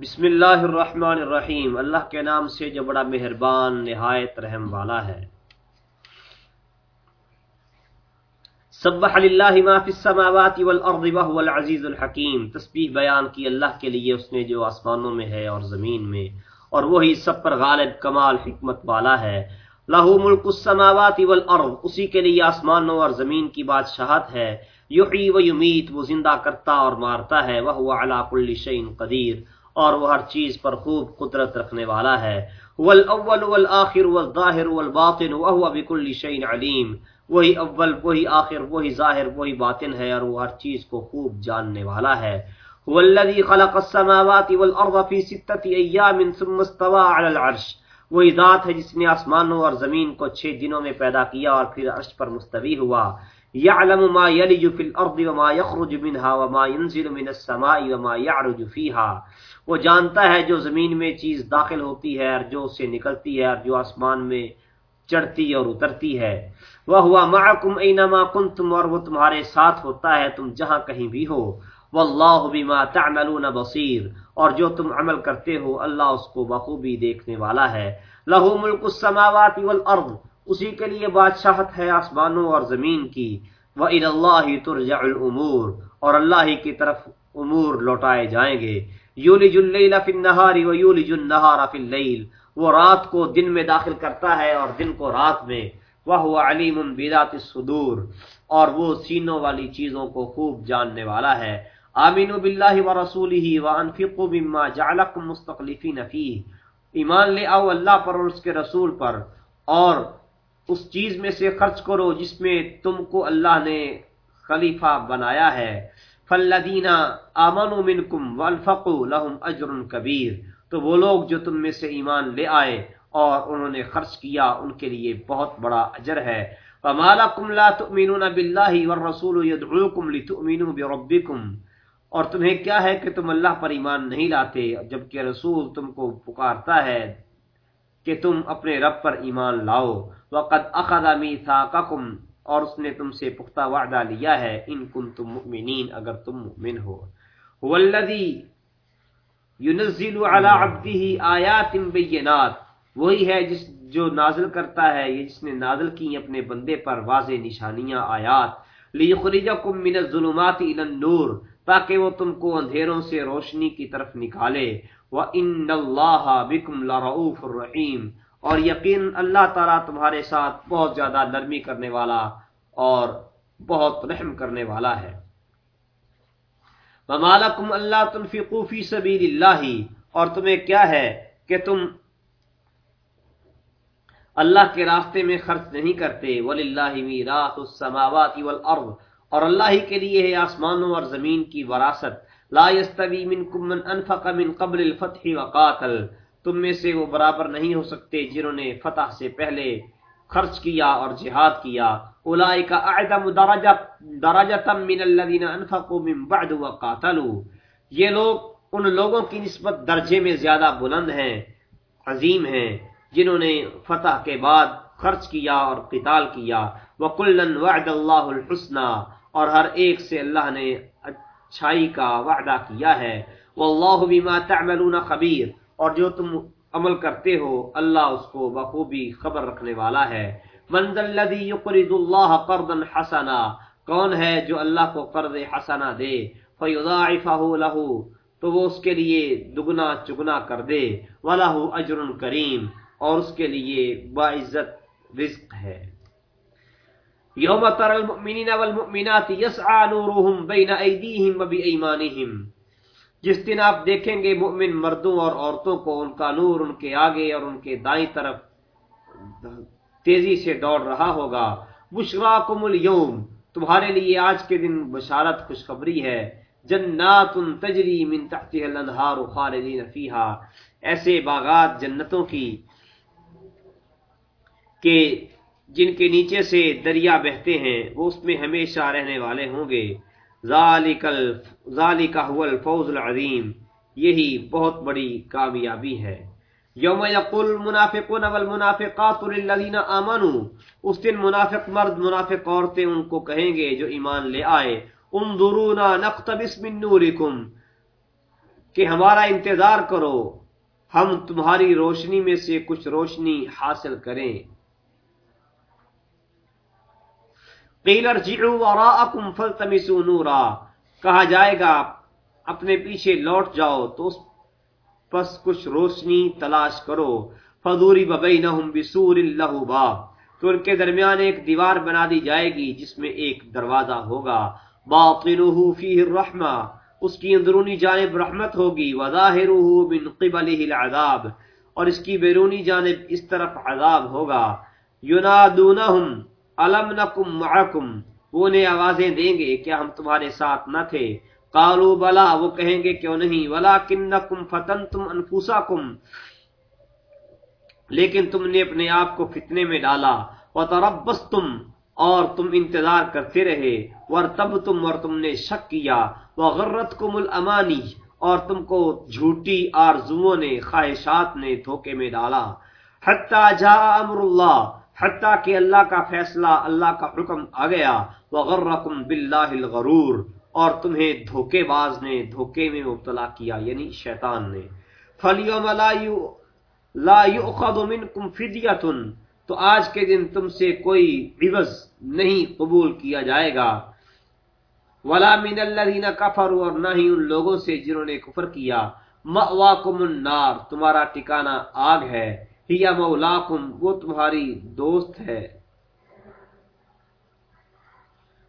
بسم اللہ الرحمن الرحیم۔ اللہ کے نام سے جو بڑا مہربان، نہایت رحم والا ہے۔ سبح للہ ما فی السماوات والارض وهو العزیز الحکیم۔ تسبیح بیان کی اللہ کے لیے اس نے جو آسمانوں میں ہے اور زمین میں، اور وہی سب پر غالب، کمال، حکمت والا ہے۔ لہو ملک السماوات والارض۔ اسی کے لیے آسمانوں اور زمین کی بادشاہت ہے۔ یحیی و یمیت، وہ زندہ کرتا اور مارتا ہے۔ وہ علی کل شیء قدیر۔ اور وہ ہر چیز پر خوب قدرت رکھنے والا ہے۔ والاول والآخر والظاہر والباطن، وهو بكل شيء علیم۔ وہی اول، وہی آخر، وہی ظاہر، وہی باطن ہے اور وہ ہر چیز کو خوب جاننے والا ہے۔ هو الذي خلق السماوات والارض في سته ايام ثم استوى على العرش۔ وہی ذات ہے جس نے آسمانوں اور زمین کو چھ دنوں میں پیدا کیا اور پھر عرش پر مستوی ہوا۔ يعلم ما يلج في الارض وما يخرج منها وما ينزل من السماء وما يعرج فيها۔ وہ جانتا ہے جو زمین میں چیز داخل ہوتی ہے اور جو اسے نکلتی ہے اور جو آسمان میں چڑھتی اور اترتی ہے۔ وہ ہوا معکم اینما کنتم اور وہ تمہارے ساتھ ہوتا ہے، تم جہاں کہیں بھی ہو۔ واللہ بما تعملون بصیر اور جو تم عمل کرتے ہو، اللہ اس کو بخوبی دیکھنے والا ہے۔ لہو ملک السماوات والارض اسی کے لیے بادشاہت ہے آسمانوں اور زمین کی۔ وہ وَإِلَى اللَّهِ تُرْجَعُ الْأُمُورِ۔ اور اللہ ہی کی طرف امور لوٹائے جائیں گے۔ یولج اللیل فی النہار و یولج النہار فی اللیل۔ وہ رات کو دن میں داخل کرتا ہے اور دن کو رات میں۔ وہ علیم بیدات الصدور۔ اور وہ سینوں والی چیزوں کو خوب جاننے والا ہے۔ آمین باللہ و رسولہ و انفقوا مما جعلکم مستقلفین فیہ۔ ایمان لے آؤ اللہ پر اور اس کے رسول پر۔ اور اس چیز میں سے خرچ کرو جس میں تم کو اللہ نے خلیفہ بنایا ہے۔ فلدین آمن منکم والفقوا لهم اجر کبیر تو وہ لوگ جو تم میں سے ایمان لے آئے اور انہوں نے خرچ کیا، ان کے لیے بہت بڑا اجر ہے۔ فمالکم لا تؤمنون بالله والرسول يدعوكم لتؤمنوا بربكم۔ اور تمہیں کیا ہے کہ تم اللہ پر ایمان نہیں لاتے، جبکہ رسول تم کو پکارتا ہے کہ تم اپنے رب پر ایمان لاؤ۔ وقد اخذ میثاقکم، اور اس نے تم سے پختہ وعدہ لیا ہے، ان کن تم مؤمنین، اگر تم مؤمن ہو۔ هو والذی ينزل على عبده آیات بینات، وہی ہے جس جو نازل کرتا ہے، یہ جس نے نازل کی اپنے بندے پر واضح نشانیاں، آیات۔ لیخرجکم من الظلمات الى النور، تاکہ وہ تم کو اندھیروں سے روشنی کی طرف نکالے۔ وان اللہ بكم لرؤوف الرحیم اور یقین اللہ تعالیٰ تمہارے ساتھ بہت زیادہ نرمی کرنے والا اور بہت رحم کرنے والا ہے۔ ممالکم اللہ تنفقو فی سبیل اللہ اور تمہیں کیا ہے کہ تم اللہ کے راستے میں خرچ نہیں کرتے۔ وللہ میراث السماوات والارض اور اللہ ہی کے لیے ہے آسمانوں اور زمین کی وراثت۔ لا يستوي منكم من انفق من قبل الفتح وقاتل۔ تم میں سے وہ برابر نہیں ہو سکتے جنہوں نے فتح سے پہلے خرچ کیا اور جہاد کیا۔ اولئک اعظم درجہ درجہ من الذين انفقوا من بعد وقاتلوا۔ یہ لوگ ان لوگوں کی نسبت درجے میں زیادہ بلند ہیں، عظیم ہیں، جنہوں نے فتح کے بعد خرچ کیا اور قتال کیا۔ وکلن وعد اللہ الحسنى اور ہر ایک سے اللہ نے اچھائی کا وعدہ کیا ہے۔ واللہ بما تعملون خبیر۔ اور جو تم عمل کرتے ہو، اللہ اس کو بخوبی خبر رکھنے والا ہے۔ منزل الذي يقرض الله قرضا حسنا، کون ہے جو اللہ کو قرض حسنا دے؟ فيضاعفه له، تو وہ اس کے لیے دگنا چگنا کر دے۔ وله اجر کریم، اور اس کے لیے باعزت رزق ہے۔ یوم تر المؤمنین والمؤمنات يسعى نورهم بين ايديهم وبايمانهم جس دن آپ دیکھیں گے مؤمن مردوں اور عورتوں کو ان کا نور ان کے آگے اور ان کے دائیں طرف تیزی سے دوڑ رہا ہوگا۔ بشرا کم الوم تمہارے لیے آج کے دن بشارت خوشخبری ہے۔ جنات تجری من تحتها الانہار خالدین فیہا۔ ایسے باغات جنتوں کی کہ جن کے نیچے سے دریا بہتے ہیں، وہ اس میں ہمیشہ رہنے والے ہوں گے۔ ذالک ذالک هو الفوز العظیم۔ یہی بہت بڑی کامیابی ہے۔ یوم یقول المنافقون والمنافقات للذین آمنوا۔ اس دن منافق مرد، منافق عورتیں ان کو کہیں گے جو ایمان لے آئے، انظرونا نقتبس من نورکم۔ کہ ہمارا انتظار کرو، ہم تمہاری روشنی میں سے کچھ روشنی حاصل کریں۔ قیل ارجعوا وراءکم فلتمسوا نورا۔ کہا جائے گا، اپنے پیچھے لوٹ جاؤ تو اس پس کچھ روشنی تلاش کرو۔ فضوری ببینہم بسور اللہ باب تو ان کے درمیان ایک دیوار بنا دی جائے گی جس میں ایک دروازہ ہوگا۔ باطنہ فیہ الرحمہ۔ اس کی اندرونی جانب رحمت ہوگی۔ وظاہرہ من قبلہ العذاب۔ اور اس کی بیرونی جانب اس طرف عذاب ہوگا۔ ینادونہم علم نکم معکم، وہ نے آوازیں دیں گے کیا ہم تمہارے ساتھ نہ تھے؟ قالو، بلا، وہ کہیں گے کیوں نہیں؟ ولیکنکم فتنتم انفسکم، لیکن تم نے اپنے آپ کو فتنے میں ڈالا۔ وتربستم، اور تم انتظار کرتے رہے۔ ورتبتم، اور تم نے شک کیا۔ وغرتکم الامانی، اور تم کو جھوٹی آرزوؤں نے، خواہشات نے دھوکے میں ڈالا۔ حتی جاء امر اللہ حتیٰ کہ اللہ کا فیصلہ، اللہ کا حکم آ گیا۔ وغرکم باللہ الغرور۔ اور تمہیں دھوکے باز نے، دھوکے میں مبتلا کیا یعنی شیطان نے۔ فلیوم لا یؤخذ منکم فدیۃ تو آج کے دن تم سے کوئی عوض نہیں قبول کیا جائے گا۔ ولا من الذین کفروا اور نہ ہی ان لوگوں سے جنہوں نے کفر کیا۔ مأواکم النار۔ تمہارا ٹھکانہ آگ ہے۔ ہی مولاکم، وہ تمہاری دوست ہے۔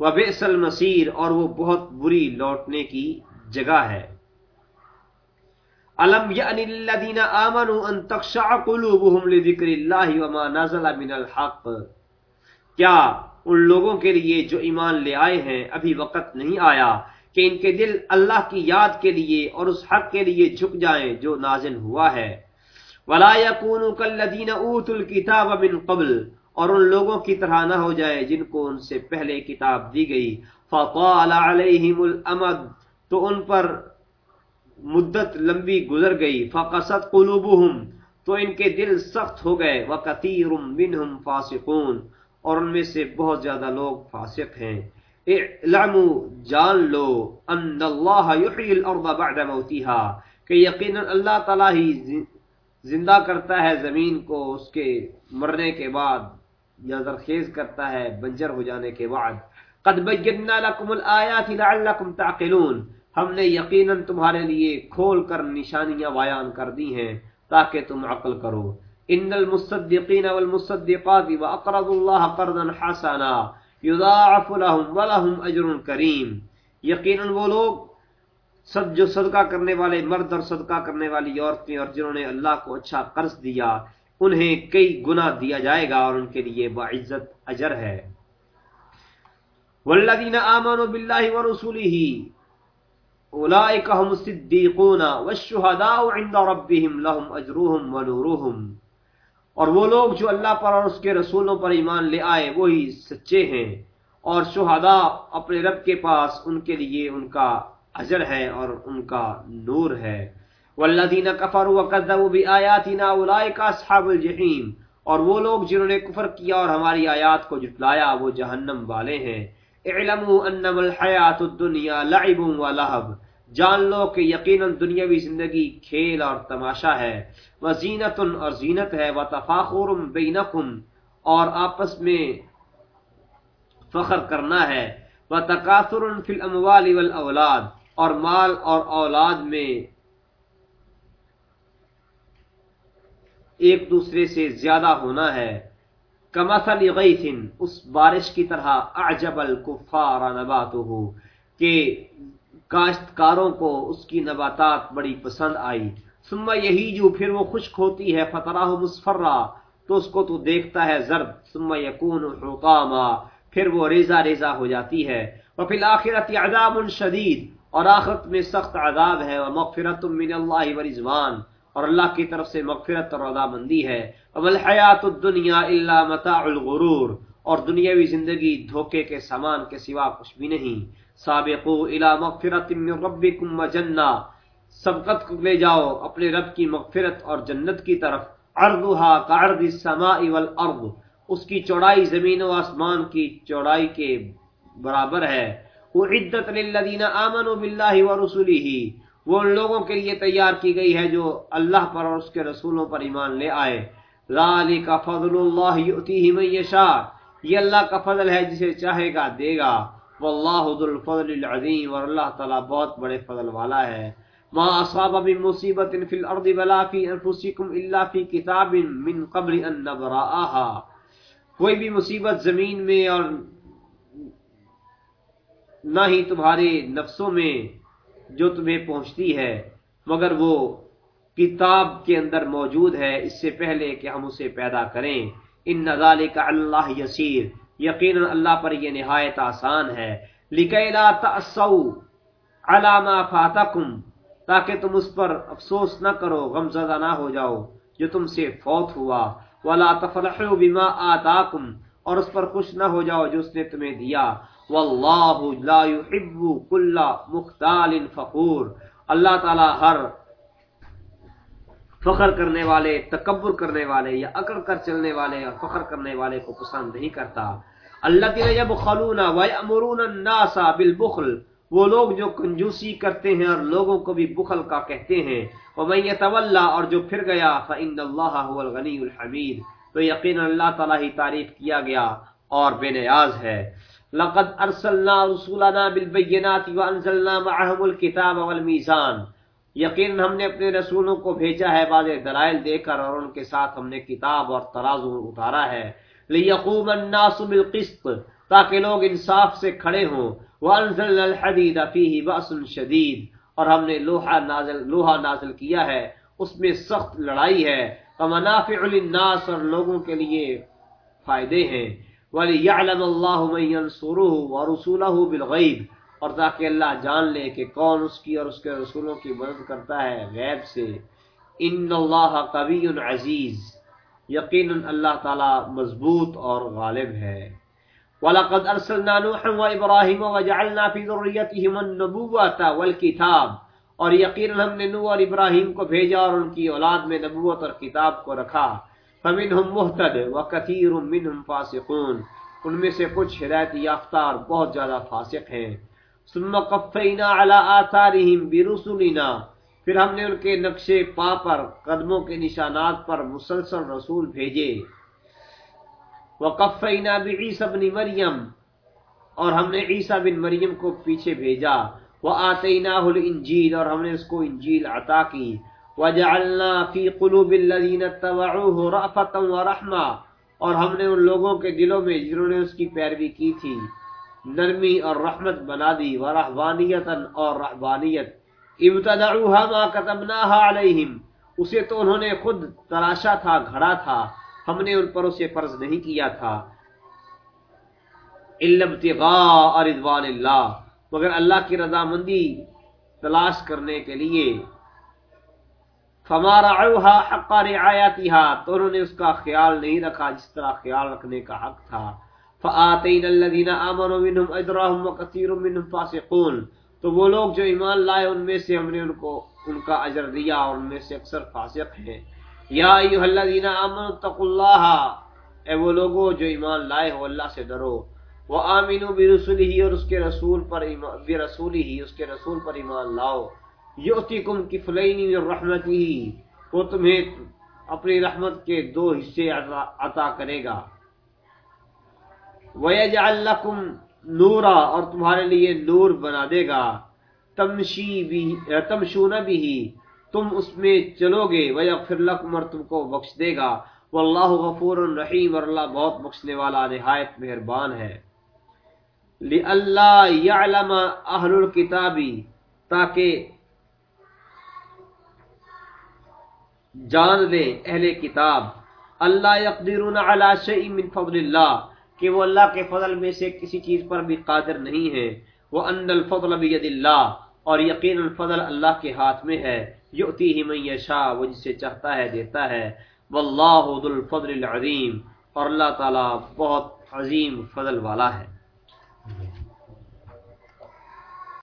وبئس المصیر اور وہ بہت بری لوٹنے کی جگہ ہے۔ الم یعنی الذین آمنوا ان تخشع قلوبهم لذکر اللہ وما نزل من الحق؟ کیا ان لوگوں کے لیے جو ایمان لے آئے ہیں، ابھی وقت نہیں آیا کہ ان کے دل اللہ کی یاد کے لیے اور اس حق کے لیے جھک جائیں جو نازل ہوا ہے؟ ولا يكونوا كالذين اوتوا الكتاب من قبل اور ان لوگوں کی طرح نہ ہو جائے جن کو ان سے پہلے کتاب دی گئی۔ فطال عليهم الامد تو ان پر مدت لمبی گزر گئی۔ فقست قلوبهم تو ان کے دل سخت ہو گئے۔ وكثير منهم فاسقون اور ان میں سے بہت زیادہ لوگ فاسق ہیں۔ اعلموا، جان لو ان اللہ یحیی الارض بعد موتها، کہ یقینا اللہ تعالی ہی زندہ کرتا ہے زمین کو، اس کے مرنے کے بعد یا زرخیز کرتا ہے بنجر ہو جانے کے بعد۔ قد بینا لکم الآیات لعلکم تعقلون۔ ہم نے یقینا تمہارے لیے کھول کر نشانیاں بیان کر دی ہیں تاکہ تم عقل کرو۔ ان المصدقین والمصدقات واقرضوا الله قرضا حسنا۔ يضاعف لهم ولهم اجر کریم یقینا وہ لوگ سب جو صدقہ کرنے والے مرد اور صدقہ کرنے والی عورتیں اور جنہوں نے اللہ کو اچھا قرض دیا، انہیں کئی گنا دیا جائے گا اور ان کے لیے باعزت اجر ہے۔ والذین آمنوا باللہ ورسوله اولئک هم الصدیقون والشهداء عند ربهم لهم اجرهم ونورهم۔ اور وہ لوگ جو اللہ پر اور اس کے رسولوں پر ایمان لے آئے، وہی سچے ہیں۔ اور شہداء اپنے رب کے پاس ان کے لیے ان کا اجر ہے اور ان کا نور ہے۔ والذین کفروا وکذبوا بآیاتنا اولئک اصحاب الجحیم۔ اور وہ لوگ جنہوں نے کفر کیا اور ہماری آیات کو جھٹلایا، وہ جہنم والے ہیں۔ اعلموا انما الحیات الدنیا لعب و لہب۔ جان لو کہ یقینا دنیاوی زندگی کھیل اور تماشا ہے۔ وزینت اور زینت ہے۔ وتفاخر بینکم۔ اور آپس میں فخر کرنا ہے۔ وتکاثر فی الاموال والاولاد۔ اور مال اور اولاد میں ایک دوسرے سے زیادہ ہونا ہے۔ کمثل غیث، اس بارش کی طرح اعجب الکفار نباتہ کہ کاشتکاروں کو اس کی نباتات بڑی پسند آئی۔ ثم یہی جو پھر وہ خشک ہوتی ہے فتراہ مصفرہ، تو اس کو تو دیکھتا ہے زرد۔ ثم یکون حطاما، پھر وہ ریزہ ریزہ ہو جاتی ہے۔ وفی الاخرت عذاب شدید اور آخرت میں سخت عذاب ہے اور مغفرت من اللہ و رضوان اور اللہ کی طرف سے مغفرت اور رضا مندی ہے۔ ومل حیات الدنیا الا متاع الغرور۔ اور دنیاوی زندگی دھوکے کے سامان کے سوا کچھ بھی نہیں۔ سابقو الى مغفرت من ربکم وجنہ سبقت کو لے جاؤ اپنے رب کی مغفرت اور جنت کی طرف۔ عرضها كعرض السماء والارض اس کی چوڑائی زمین و آسمان کی چوڑائی کے برابر ہے۔ اعدت للذین آمنوا باللہ ورسوله وہ ان لوگوں کے لیے تیار کی گئی ہے جو اللہ پر اور اس کے رسولوں پر ایمان لے آئے۔ ذالک فضل اللہ یؤتیہ من یشاء یہ اللہ کا فضل ہے جسے چاہے گا، دے گا۔ واللہ ذو الفضل العظیم اور اللہ تعالی بہت بڑے فضل والا ہے۔ ما اصاب من مصیبت فی الارض ولا فی انفسکم الا فی کتاب من قبل ان نبراها کوئی بھی مصیبت زمین میں اور نہ ہی تمہارے نفسوں میں جو تمہیں پہنچتی ہے، مگر وہ کتاب کے اندر موجود ہے۔ اس سے پہلے کہ ہم اسے پیدا کریں۔ ان نظال کا اللہ یسیر۔ یقین اللہ پر یہ نہایت آسان ہے۔ لکیلا تأسو علامہ فاتکم، تاکہ تم اس پر افسوس نہ کرو، غم زدہ نہ ہو جاؤ، جو تم سے فوت ہوا۔ ولا تفرحوا بما آتاکم، اور اس پر خوش نہ ہو جاؤ جو اس نے تمہیں دیا۔ واللہ لا يحب كل مختال فخور۔ اللہ تعالی ہر فخر کرنے والے، تکبر کرنے والے یا اکڑ کر چلنے والے اور فخر کرنے والے کو پسند نہیں کرتا۔ اللہ تعالی جب خلونا ویامرون الناس بالبخل۔ وہ لوگ جو کنجوسی کرتے ہیں اور لوگوں کو بھی بخل کا کہتے ہیں۔ ومن يتولى اور جو پھر گیا فان اللہ هو الغنی الحمید۔ تو یقینا اللہ تعالی ہی تعریف کیا گیا اور بے نیاز ہے۔ لقد ارسلنا رسولنا بالبينات وانزلنا معهم الكتاب والميزان یقین ہم نے اپنے رسولوں کو بھیجا ہے بعض دلائل دے کر اور ان کے ساتھ ہم نے کتاب اور ترازو اتارا ہے۔ لیقوم الناس بالقسط تاکہ لوگ انصاف سے کھڑے ہوں۔ وانزلنا الحديد فيه باس شدید۔ اور ہم نے لوہا نازل لوہا نازل کیا ہے۔ اس میں سخت لڑائی ہے۔ ومنافع للناس اور لوگوں کے لیے فائدے ہیں۔ وَلِيَعْلَمَ اللَّهُ مَنْ يَنْصُرُهُ وَرُسُولَهُ بِالْغَيْبِ اور تاکہ اللہ جان لے کہ کون اس کی اور اس کے رسولوں کی مدد کرتا ہے غیب سے۔ ان اللہ قوی عزیز یقینا اللہ تعالی مضبوط اور غالب ہے۔ وَلَقَدْ أَرْسَلْنَا نُوحًا وَإِبْرَاهِيمَ وَجَعَلْنَا فِي ذُرِّيَّتِهِمَا النُّبُوَّةَ وَالْكِتَابَ۔ اور یقینا ہم نے نوح اور ابراہیم کو بھیجا اور ان کی اولاد میں نبوت اور کتاب کو رکھا۔ فمنهم مهتد وكثير منهم فاسقون، ان میں سے کچھ ہدایت یافتہ اور بہت زیادہ فاسق ہیں۔ ثم قفینا على آثارهم برسلنا، پھر ہم نے ان کے نقش پا پر قدموں کے نشانات پر مسلسل رسول بھیجے۔ وقفینا بعیسی ابن مریم، اور ہم نے عیسیٰ بن مریم کو پیچھے بھیجا۔ وآتیناہ الانجیل، اور ہم نے اس کو انجیل عطا کی۔ وجعلنا في قلوب الذين اتبعوه رأفة ورحمة۔ اور ہم نے ان لوگوں کے دلوں میں جنہوں نے اس کی پیروی کی تھی، نرمی اور رحمت بنا دی ورحبانیتا اور رحبانیت ابتدعوها ما كتبناها عليهم اسے تو انہوں نے خود تراشا تھا، گھڑا تھا۔ ہم نے ان پر اسے فرض نہیں کیا تھا۔ الا ابتغاء رضوان اللہ۔ مگر اللہ کی رضامندی تلاش کرنے کے لیے۔ فمارا حق رعایتها تو انہوں نے اس کا خیال نہیں رکھا جس طرح خیال رکھنے کا حق تھا۔ فآتین الذین آمنوا منهم اجرهم وكثير منهم فاسقون۔ تو وہ لوگ جو ایمان لائے ان میں سے ہم نے ان کو، ان کا اجر دیا اور ان میں سے اکثر فاسق ہیں۔ یا ایھا الذین آمنوا اتقوا اللہ اے وہ لوگوں جو ایمان لائے ہو، اللہ سے ڈرو۔ وآمنوا برسله اور اس کے رسول پر ایمان، برسوله، اس کے رسول پر ایمان لاؤ۔ یوتیکم کفلین من رحمتی، وہ تمہیں اپنی رحمت کے دو حصے عطا کرے گا۔ وَيَجْعَلْ لَكُمْ نورا، اور تمہارے لیے نور بنا دے گا۔ تمشی بھی تمشون بھی، تم اس میں چلو گے۔ وَيَغْفِرْ لَكُمْ، اور تم کو بخش دے گا۔ واللہ غفور رحیم اور اللہ بہت بخشنے والا نہایت مہربان ہے۔ لِأَلَّا يَعْلَمَ أَهْلُ الْكِتَابِ، تاکہ جان لے اہل کتاب۔ اللہ یقدرون علی شیء من فضل اللہ، کہ وہ اللہ کے فضل میں سے کسی چیز پر بھی قادر نہیں ہے وہ ان الفضل بید اللہ، اور یقین الفضل اللہ کے ہاتھ میں ہے۔ یؤتیہ من یشاء، وہ جسے چاہتا ہے، دیتا ہے۔ واللہ ذو الفضل العظیم، اور اللہ تعالی بہت عظیم فضل والا ہے۔